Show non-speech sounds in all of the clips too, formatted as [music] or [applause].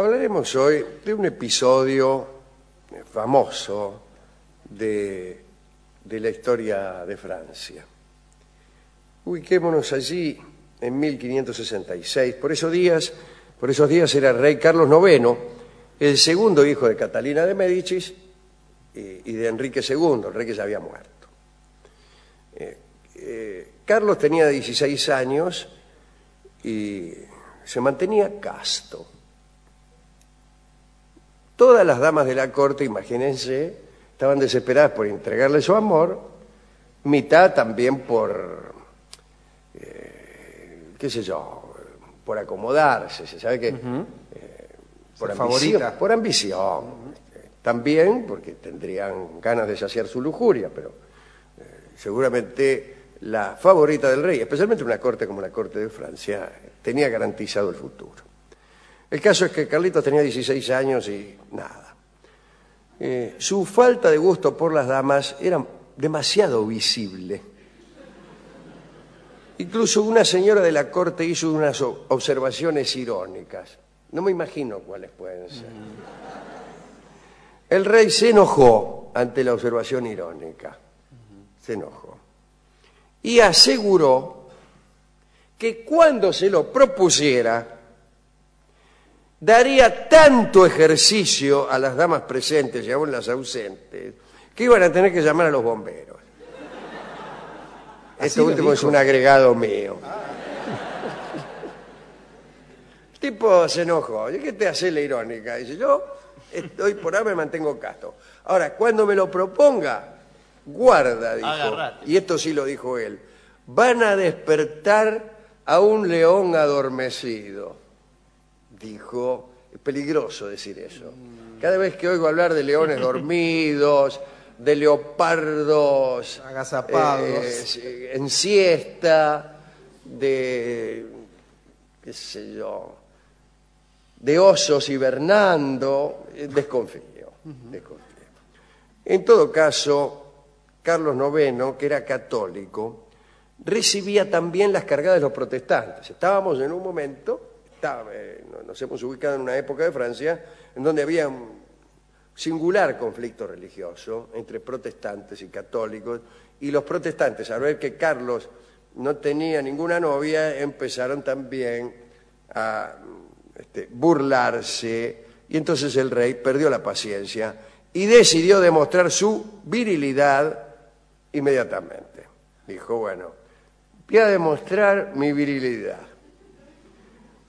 Hablaremos hoy de un episodio famoso de, de la historia de Francia. Ubiquémonos allí en 1566. Por esos días, por esos días era rey Carlos IX, el segundo hijo de Catalina de Médicis y, y de Enrique II, el rey que ya había muerto. Eh, eh, Carlos tenía 16 años y se mantenía casto. Todas las damas de la corte, imagínense, estaban desesperadas por entregarle su amor, mitad también por, eh, qué sé yo, por acomodarse, se sabe que eh, por, ambición, por ambición, también porque tendrían ganas de saciar su lujuria, pero eh, seguramente la favorita del rey, especialmente una corte como la corte de Francia, tenía garantizado el futuro. El caso es que Carlitos tenía 16 años y nada. Eh, su falta de gusto por las damas era demasiado visible. Incluso una señora de la corte hizo unas observaciones irónicas. No me imagino cuáles pueden ser. El rey se enojó ante la observación irónica. Se enojó. Y aseguró que cuando se lo propusiera, daría tanto ejercicio a las damas presentes y aún las ausentes, que iban a tener que llamar a los bomberos. Esto lo último es un agregado mío. El tipo se enojó. ¿Y qué te hace la irónica? Dice, yo estoy por ahora me mantengo casto. Ahora, cuando me lo proponga, guarda, dijo. Agarrate. Y esto sí lo dijo él. Van a despertar a un león adormecido. Dijo, es peligroso decir eso. Cada vez que oigo hablar de leones [laughs] dormidos, de leopardos Agazapados. eh, en siesta, de, qué sé yo, de osos hibernando, eh, desconfío, desconfío. En todo caso, Carlos IX, que era católico, recibía también las cargadas de los protestantes. Estábamos en un momento, estaba- eh, no- nos hemos ubicado en una época de Francia, en donde había un singular conflicto religioso entre protestantes y católicos, y los protestantes, al ver que Carlos no tenía ninguna novia, empezaron también a este, burlarse, y entonces el rey perdió la paciencia y decidió demostrar su virilidad inmediatamente. Dijo, bueno, voy a demostrar mi virilidad.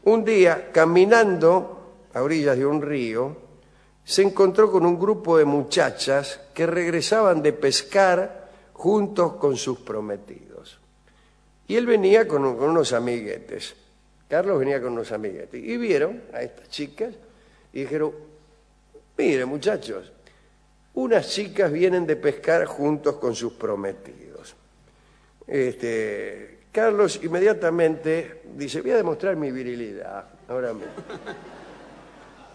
Un día, caminando a orillas de un río, se encontró con un grupo de muchachas que regresaban de pescar juntos con sus prometidos. Y él venía con, un- con unos amiguetes. Carlos venía con unos amiguetes. Y vieron a estas chicas y dijeron, mire muchachos, unas chicas vienen de pescar juntos con sus prometidos. Este, Carlos inmediatamente dice, voy a demostrar mi virilidad ahora mismo.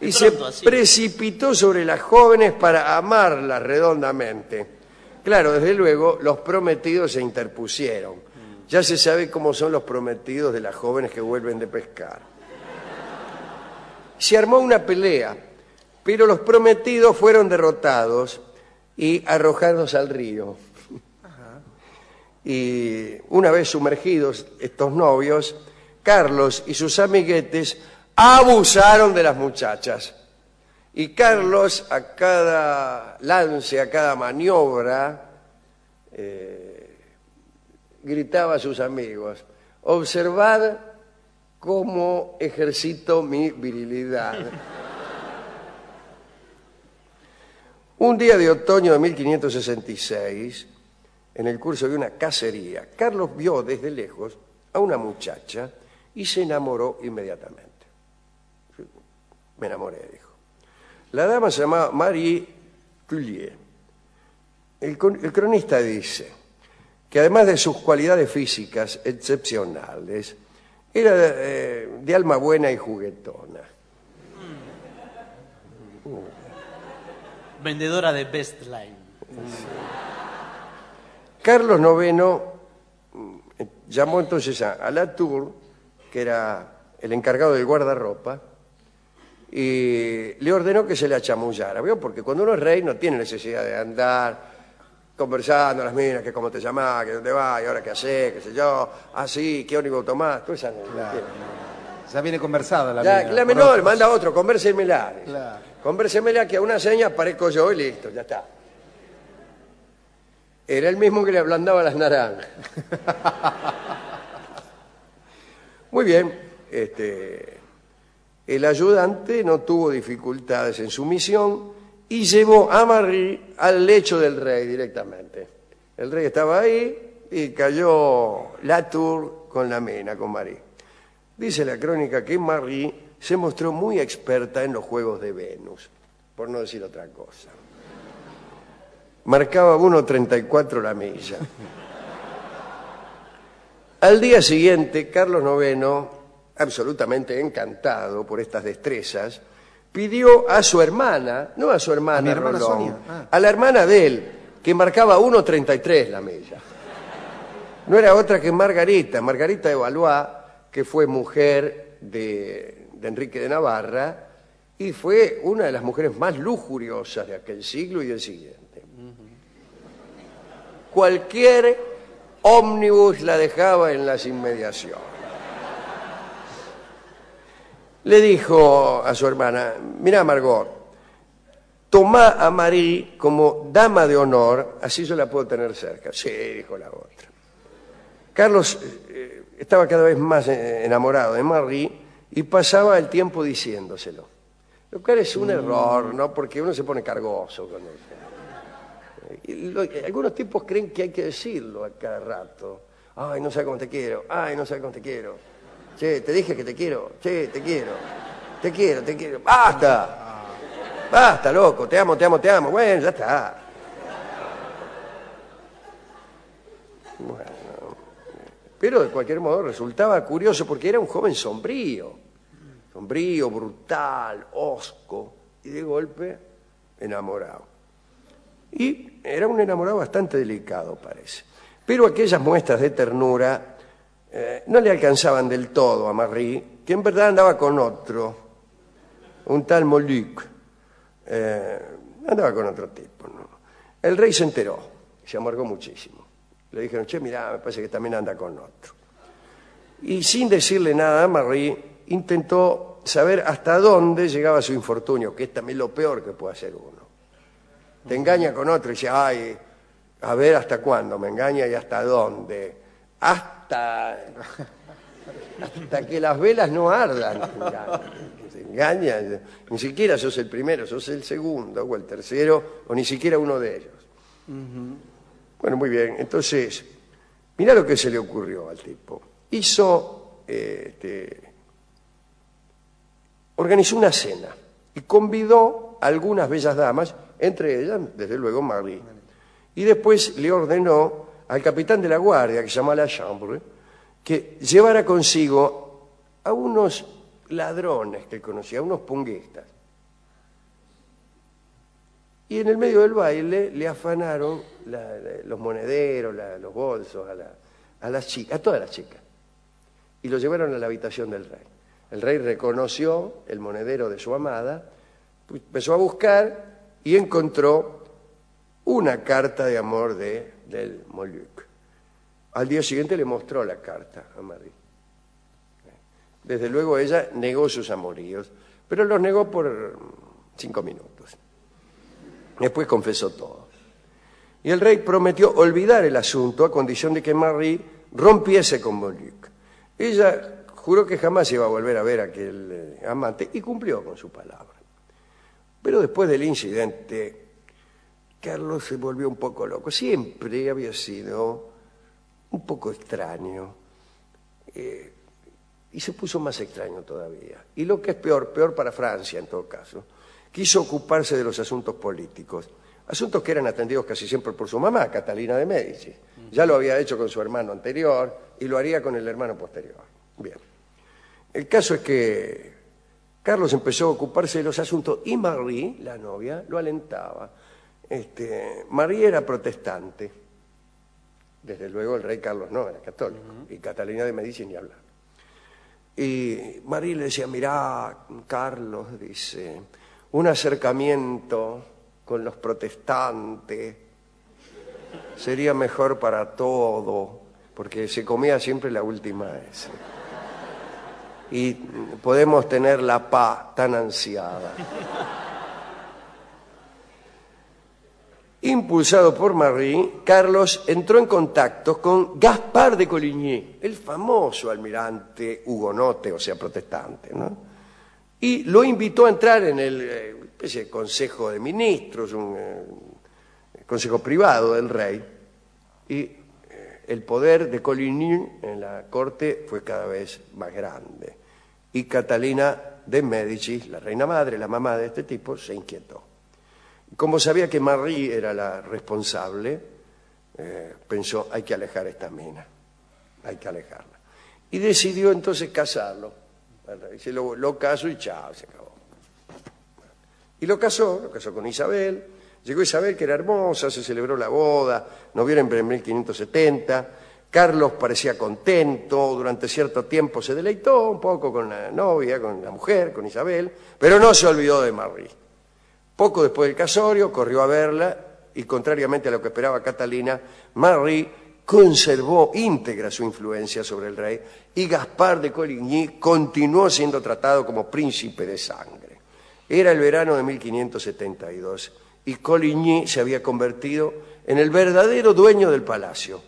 Y se así. precipitó sobre las jóvenes para amarlas redondamente. Claro, desde luego, los prometidos se interpusieron. Ya se sabe cómo son los prometidos de las jóvenes que vuelven de pescar. Se armó una pelea, pero los prometidos fueron derrotados y arrojados al río. Y una vez sumergidos estos novios, Carlos y sus amiguetes abusaron de las muchachas. Y Carlos a cada lance, a cada maniobra, eh, gritaba a sus amigos, observad cómo ejercito mi virilidad. Un día de otoño de 1566, en el curso de una cacería, Carlos vio desde lejos a una muchacha y se enamoró inmediatamente. Me enamoré, dijo. La dama se llamaba Marie Tullier. El, cronista dice que además de sus cualidades físicas excepcionales, era eh, de alma buena y juguetona. Vendedora de Best Line. Carlos IX mm, llamó entonces a, a Latour, que era el encargado del guardarropa, y le ordenó que se le achamullara, ¿vio? Porque cuando uno es rey no tiene necesidad de andar conversando a las minas, que cómo te llamás, que dónde vas, y ahora qué haces, qué sé yo, ah, sí, qué ónibus tomás, todo esa no. Ya viene conversada la Ya, mina, la menor, manda otro, convérsemela. Claro. Convérsemela que a una seña aparezco yo y listo, ya está. Era el mismo que le ablandaba las naranjas. Muy bien, este, el ayudante no tuvo dificultades en su misión y llevó a Marie al lecho del rey directamente. El rey estaba ahí y cayó Latour con la mena, con Marie. Dice la crónica que Marie se mostró muy experta en los juegos de Venus, por no decir otra cosa. Marcaba 1.34 la milla. Al día siguiente, Carlos IX, absolutamente encantado por estas destrezas, pidió a su hermana, no a su hermana, ¿A hermana Rolón? Ah. a la hermana de él, que marcaba 1.33 la milla. No era otra que Margarita, Margarita de Valois, que fue mujer de, de Enrique de Navarra y fue una de las mujeres más lujuriosas de aquel siglo y del siguiente. Cualquier ómnibus la dejaba en las inmediaciones. Le dijo a su hermana, mira Margot, toma a Marie como dama de honor, así yo la puedo tener cerca. Sí, dijo la otra. Carlos eh, estaba cada vez más eh, enamorado de Marie y pasaba el tiempo diciéndoselo. Lo cual es un error, ¿no? Porque uno se pone cargoso con eso. Algunos tipos creen que hay que decirlo a cada rato. Ay, no sé cómo te quiero. Ay, no sé cómo te quiero. Che, te dije que te quiero. Che, te quiero. Te quiero, te quiero. ¡Basta! Basta, loco. Te amo, te amo, te amo. Bueno, ya está. Bueno. Pero de cualquier modo resultaba curioso porque era un joven sombrío. Sombrío, brutal, hosco. Y de golpe enamorado. Y era un enamorado bastante delicado, parece. Pero aquellas muestras de ternura eh, no le alcanzaban del todo a Marie, que en verdad andaba con otro, un tal Moluc. Eh, andaba con otro tipo. ¿no? El rey se enteró, se amargó muchísimo. Le dijeron, che, mirá, me parece que también anda con otro. Y sin decirle nada a Marie, intentó saber hasta dónde llegaba su infortunio, que es también lo peor que puede hacer uno te engaña con otro y dice, ay, a ver hasta cuándo me engaña y hasta dónde. Hasta, hasta que las velas no ardan. te engaña. Ni siquiera sos el primero, sos el segundo o el tercero, o ni siquiera uno de ellos. Bueno, muy bien. Entonces, mira lo que se le ocurrió al tipo. Hizo, eh, este, organizó una cena y convidó a algunas bellas damas, entre ellas, desde luego, Marie. Y después le ordenó al capitán de la guardia, que se llama La Chambre, que llevara consigo a unos ladrones que conocía, a unos punguistas. Y en el medio del baile le afanaron los monederos, los bolsos a, la- a las chicas, a todas las chicas. Y lo llevaron a la habitación del rey. El rey reconoció el monedero de su amada, empezó a buscar y encontró una carta de amor de, del Moluc. Al día siguiente le mostró la carta a Marie. Desde luego ella negó sus amoríos, pero los negó por cinco minutos. Después confesó todo. Y el rey prometió olvidar el asunto a condición de que Marie rompiese con Moluc. Ella juró que jamás iba a volver a ver a aquel eh, amante y cumplió con su palabra. Pero después del incidente, Carlos se volvió un poco loco. Siempre había sido un poco extraño. eh, y se puso más extraño todavía. Y lo que es peor, peor para Francia en todo caso, quiso ocuparse de los asuntos políticos. Asuntos que eran atendidos casi siempre por su mamá, Catalina de Medici. Ya lo había hecho con su hermano anterior y lo haría con el hermano posterior. Bien. El caso es que Carlos empezó a ocuparse de los asuntos y Marie, la novia, lo alentaba. Este, Marie era protestante. Desde luego el rey Carlos no, era católico. Y Catalina de Medici ni hablar. Y Marie le decía, mirá, Carlos, dice, un acercamiento con los protestantes sería mejor para todo, porque se comía siempre la última vez. Y podemos tener la paz tan ansiada. Impulsado por Marie, Carlos entró en contacto con Gaspar de Coligny, el famoso almirante hugonote, o sea, protestante, ¿no? Y lo invitó a entrar en el eh, consejo de ministros, un eh, consejo privado del rey, y el poder de Coligny en la corte fue cada vez más grande. Y Catalina de Medici, la reina madre, la mamá de este tipo, se inquietó. Como sabía que Marie era la responsable, eh, pensó, hay que alejar esta mina, hay que alejarla. Y decidió entonces casarlo. Dice, lo, lo caso y chao, se acabó. Y lo casó, lo casó con Isabel. Llegó Isabel, que era hermosa, se celebró la boda, noviembre en 1570. Carlos parecía contento, durante cierto tiempo se deleitó un poco con la novia, con la mujer, con Isabel, pero no se olvidó de Marie. Poco después del casorio, corrió a verla y, contrariamente a lo que esperaba Catalina, Marie conservó íntegra su influencia sobre el rey y Gaspar de Coligny continuó siendo tratado como príncipe de sangre. Era el verano de 1572 y Coligny se había convertido en el verdadero dueño del palacio.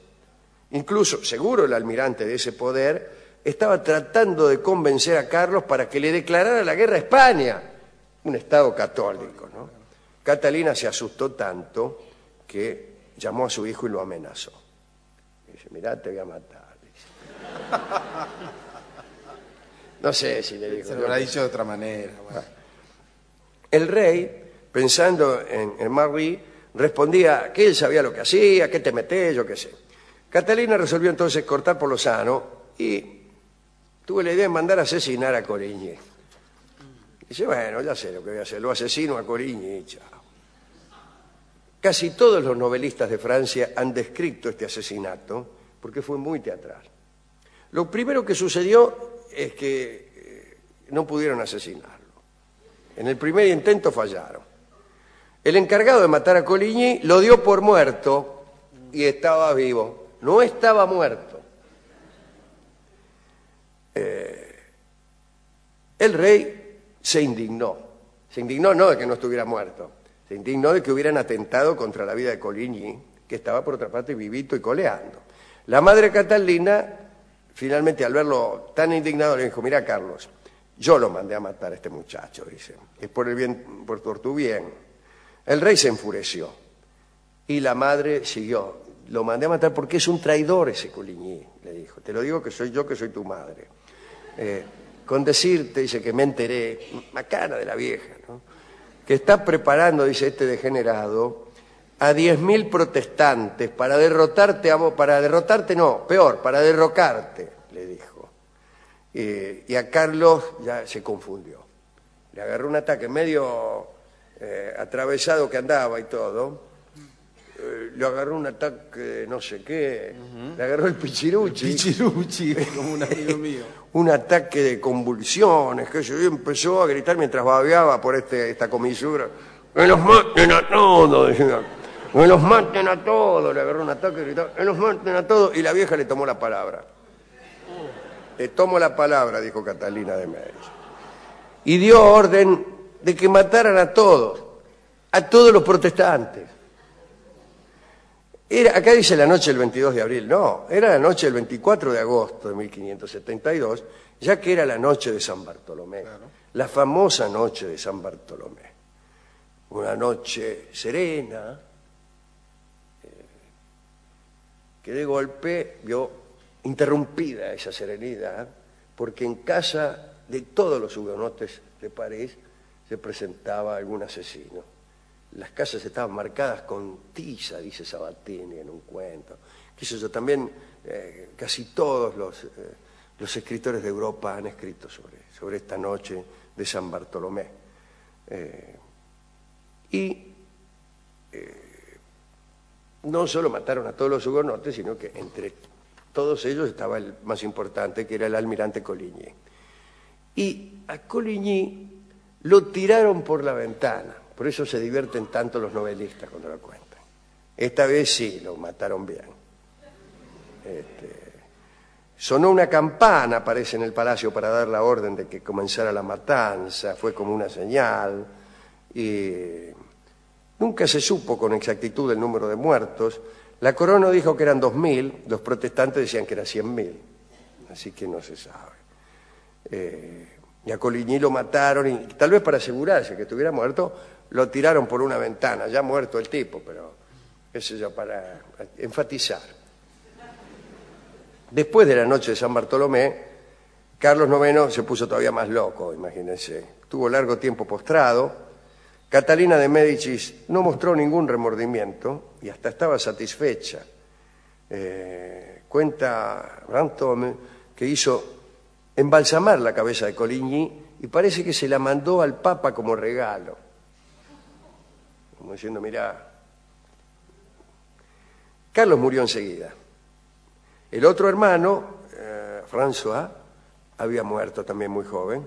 Incluso, seguro el almirante de ese poder, estaba tratando de convencer a Carlos para que le declarara la guerra a España, un Estado católico. ¿no? Catalina se asustó tanto que llamó a su hijo y lo amenazó. Dice, mirá, te voy a matar. No sé si le dijo. Se lo habrá dicho de otra manera. bueno. El rey, pensando en, en Marie, respondía que él sabía lo que hacía, que te metés, yo qué sé. Catalina resolvió entonces cortar por lo sano y tuvo la idea de mandar a asesinar a Coligny. Dice, bueno, ya sé lo que voy a hacer, lo asesino a Coligny y chao. Casi todos los novelistas de Francia han descrito este asesinato porque fue muy teatral. Lo primero que sucedió es que eh, no pudieron asesinarlo. En el primer intento fallaron. El encargado de matar a Coligny lo dio por muerto y estaba vivo. No estaba muerto. Eh, el rey se indignó. Se indignó no de que no estuviera muerto, se indignó de que hubieran atentado contra la vida de Coligny, que estaba por otra parte vivito y coleando. La madre Catalina, finalmente al verlo tan indignado, le dijo, mira Carlos, yo lo mandé a matar a este muchacho, dice, es por el bien, por, por tu bien. El rey se enfureció y la madre siguió. Lo mandé a matar porque es un traidor ese Coligny, le dijo. Te lo digo que soy yo que soy tu madre. Eh, con decirte, dice, que me enteré, macana de la vieja, ¿no? que está preparando, dice este degenerado, a 10.000 protestantes para derrotarte a vos, para derrotarte no, peor, para derrocarte, le dijo. Eh, y a Carlos ya se confundió. Le agarró un ataque medio eh, atravesado que andaba y todo. Eh, le agarró un ataque de no sé qué. Le agarró el pichiruchi. Pichiruchi, como un amigo [laughs] mío. un ataque de convulsiones, que yo y empezó a gritar mientras babeaba por este, esta comisura. ¡Que los maten a todos! decía. ¡Que los maten a todos! Le agarró un ataque y gritaba, ¡que los maten a todos! Y la vieja le tomó la palabra. Le tomo la palabra, dijo Catalina de Medici. Y dio orden de que mataran a todos, a todos los protestantes. Era, acá dice la noche del 22 de abril, no, era la noche del 24 de agosto de 1572, ya que era la noche de San Bartolomé, la famosa noche de San Bartolomé. Una noche serena, eh, que de golpe vio interrumpida esa serenidad, porque en casa de todos los hugonotes de París se presentaba algún asesino. Las casas estaban marcadas con tiza, dice Sabatini en un cuento. Qué sé yo, también eh, casi todos los, eh, los escritores de Europa han escrito sobre, sobre esta noche de San Bartolomé. Eh, y no solo mataron a todos los hugonotes, sino que entre todos ellos estaba el más importante, que era el almirante Coligny. Y a Coligny lo tiraron por la ventana. Por eso se divierten tanto los novelistas cuando lo cuentan. Esta vez sí, lo mataron bien. Este, sonó una campana, parece, en el palacio para dar la orden de que comenzara la matanza. Fue como una señal. Y nunca se supo con exactitud el número de muertos. La corona dijo que eran 2.000, los protestantes decían que eran 100.000. Así que no se sabe. Eh, y a Coligny lo mataron y tal vez para asegurarse que estuviera muerto, lo tiraron por una ventana, ya muerto el tipo, pero eso ya para enfatizar. Después de la noche de San Bartolomé, Carlos IX se puso todavía más loco, imagínense. Tuvo largo tiempo postrado. Catalina de Médicis no mostró ningún remordimiento y hasta estaba satisfecha. Eh, cuenta Brantome que hizo embalsamar la cabeza de Coligny y parece que se la mandó al Papa como regalo. Como diciendo, mira, Carlos murió enseguida. El otro hermano, eh, François, había muerto también muy joven.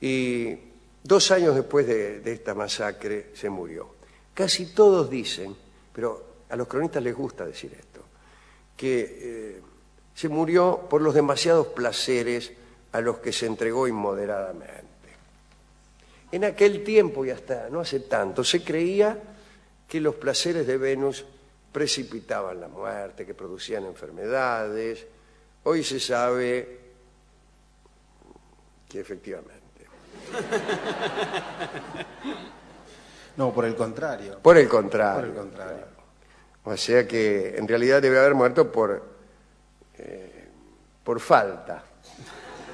Y dos años después de, de esta masacre se murió. Casi todos dicen, pero a los cronistas les gusta decir esto, que eh, se murió por los demasiados placeres a los que se entregó inmoderadamente. En aquel tiempo y hasta no hace tanto se creía que los placeres de Venus precipitaban la muerte, que producían enfermedades. Hoy se sabe que efectivamente. [laughs] No, por el contrario. Por el contrario. Por el contrario. O sea que en realidad debe haber muerto por, eh, por falta,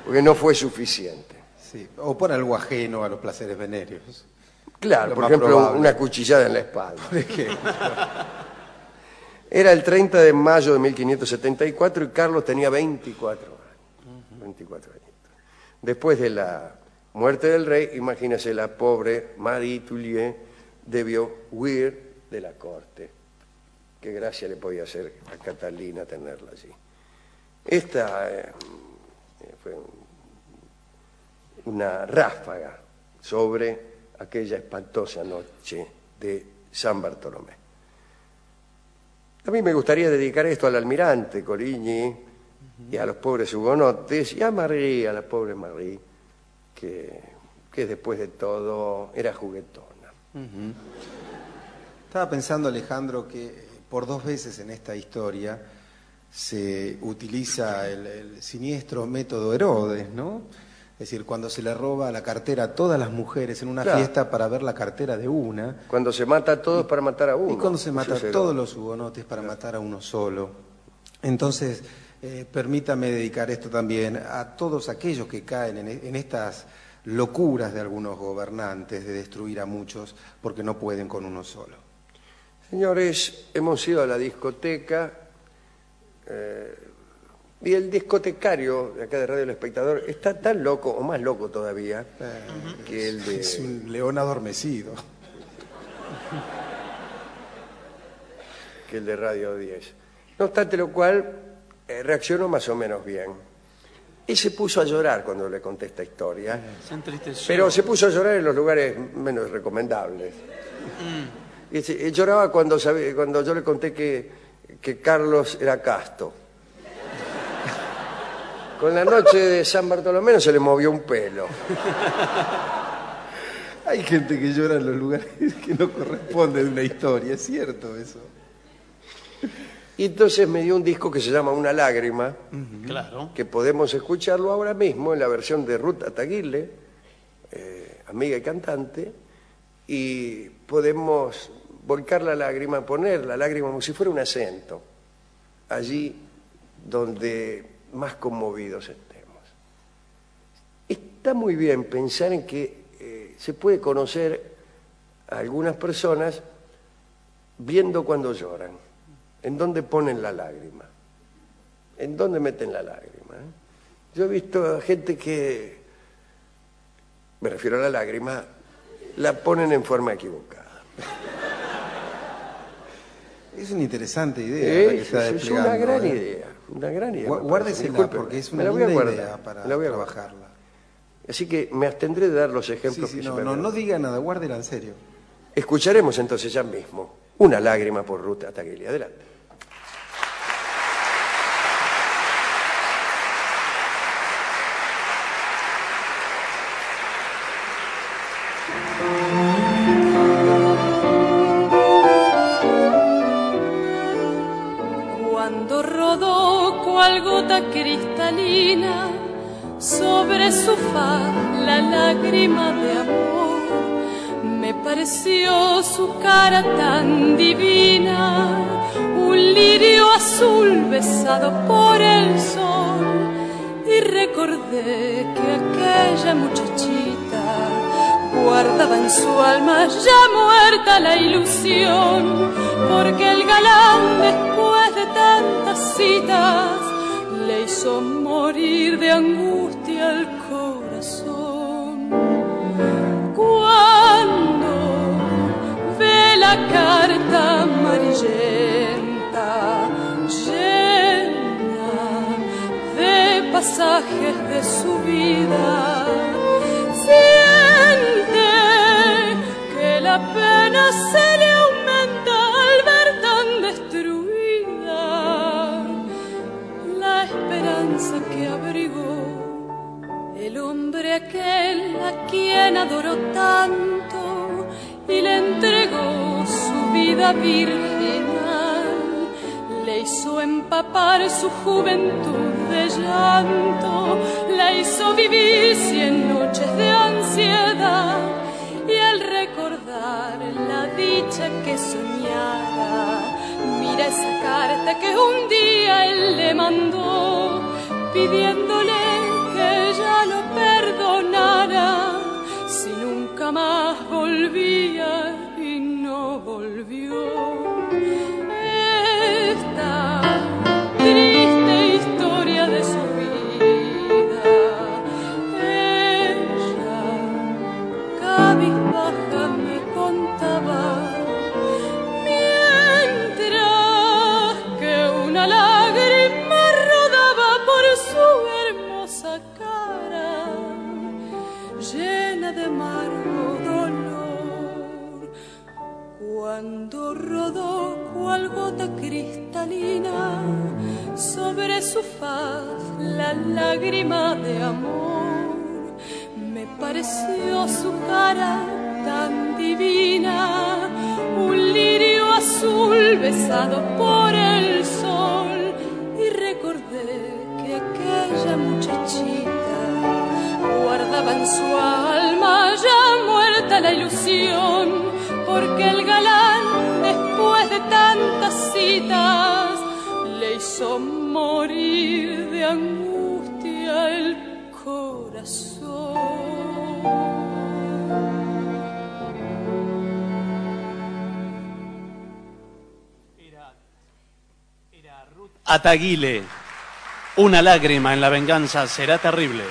porque no fue suficiente. Sí. O por algo ajeno a los placeres venéreos. Claro, Lo por ejemplo, probable. una cuchillada en la espalda. Por ejemplo. [laughs] Era el 30 de mayo de 1574 y Carlos tenía 24 años. 24 añitos. Después de la muerte del rey, imagínese la pobre Marie Tullier debió huir de la corte. Qué gracia le podía hacer a Catalina tenerla allí. Esta eh, fue un- una ráfaga sobre aquella espantosa noche de San Bartolomé. A mí me gustaría dedicar esto al almirante Coligny y a los pobres hugonotes y a Marie, a la pobre Marie, que, que después de todo era juguetona. Estaba pensando, Alejandro, que por dos veces en esta historia se utiliza el, el siniestro método Herodes, ¿no? Es decir, cuando se le roba la cartera a todas las mujeres en una Claro. fiesta para ver la cartera de una, Cuando se mata a todos para matar a uno. y cuando se mata a todos los hugonotes para matar a uno solo. Entonces, eh, permítame dedicar esto también a todos aquellos que caen en, en estas locuras de algunos gobernantes de destruir a muchos porque no pueden con uno solo. Señores, hemos ido a la discoteca eh, y el discotecario de acá de Radio El Espectador está tan loco, o más loco todavía, que el de... Es un león adormecido. que el de Radio 10. No obstante lo cual, eh, reaccionó más o menos bien. Y se puso a llorar cuando le conté esta historia, Se entristeció. pero se puso a llorar en los lugares menos recomendables. Y, se- y lloraba cuando, cuando yo le conté que, que Carlos era casto. Con la noche de San Bartolomé no se le movió un pelo. Hay gente que llora en los lugares que no corresponde de una historia, es cierto eso. Y entonces me dio un disco que se llama Una lágrima, Claro. que podemos escucharlo ahora mismo en la versión de Ruth Ataguirre, eh, amiga y cantante, y podemos volcar la lágrima, poner la lágrima como si fuera un acento, allí donde más conmovidos estemos. Está muy bien pensar en que eh, se puede conocer a algunas personas viendo cuando lloran, en dónde ponen la lágrima, en dónde meten la lágrima. eh? Yo he visto a gente que, me refiero a la lágrima, la ponen en forma equivocada. [laughs] Es una interesante idea que Es, está es desplegando. una gran ¿eh? idea, una gran idea. Guárdesela porque es una la voy a linda guardar, idea para la voy a trabajarla. Así que me abstendré de dar los ejemplos sí, que se no, me no, no diga nada, guárdela en serio. Escucharemos entonces ya mismo una lágrima por Ruta Taguili. Adelante. Cara tan divina, un lirio azul besado por el sol, y recordé que aquella muchachita guardaba en su alma ya muerta la ilusión, porque el galán después de tantas citas le hizo morir de angustia el corazón. Carta amarillenta llena de pasajes de su vida, siente que la pena se vida virginal, le hizo empapar su juventud de llanto, la hizo vivir cien noches de ansiedad y al recordar la dicha que soñara, mira esa carta que un día él le mandó, pidiéndole que ella lo perdonara, si nunca más volvía volvió. Lágrima de amor, me pareció su cara tan divina, un lirio azul besado por el sol, y recordé que aquella muchachita guardaba en su alma ya muerta la ilusión, porque el galán, después de tantas citas, le hizo morir de angustia Ataguile. Una lágrima en la venganza será terrible.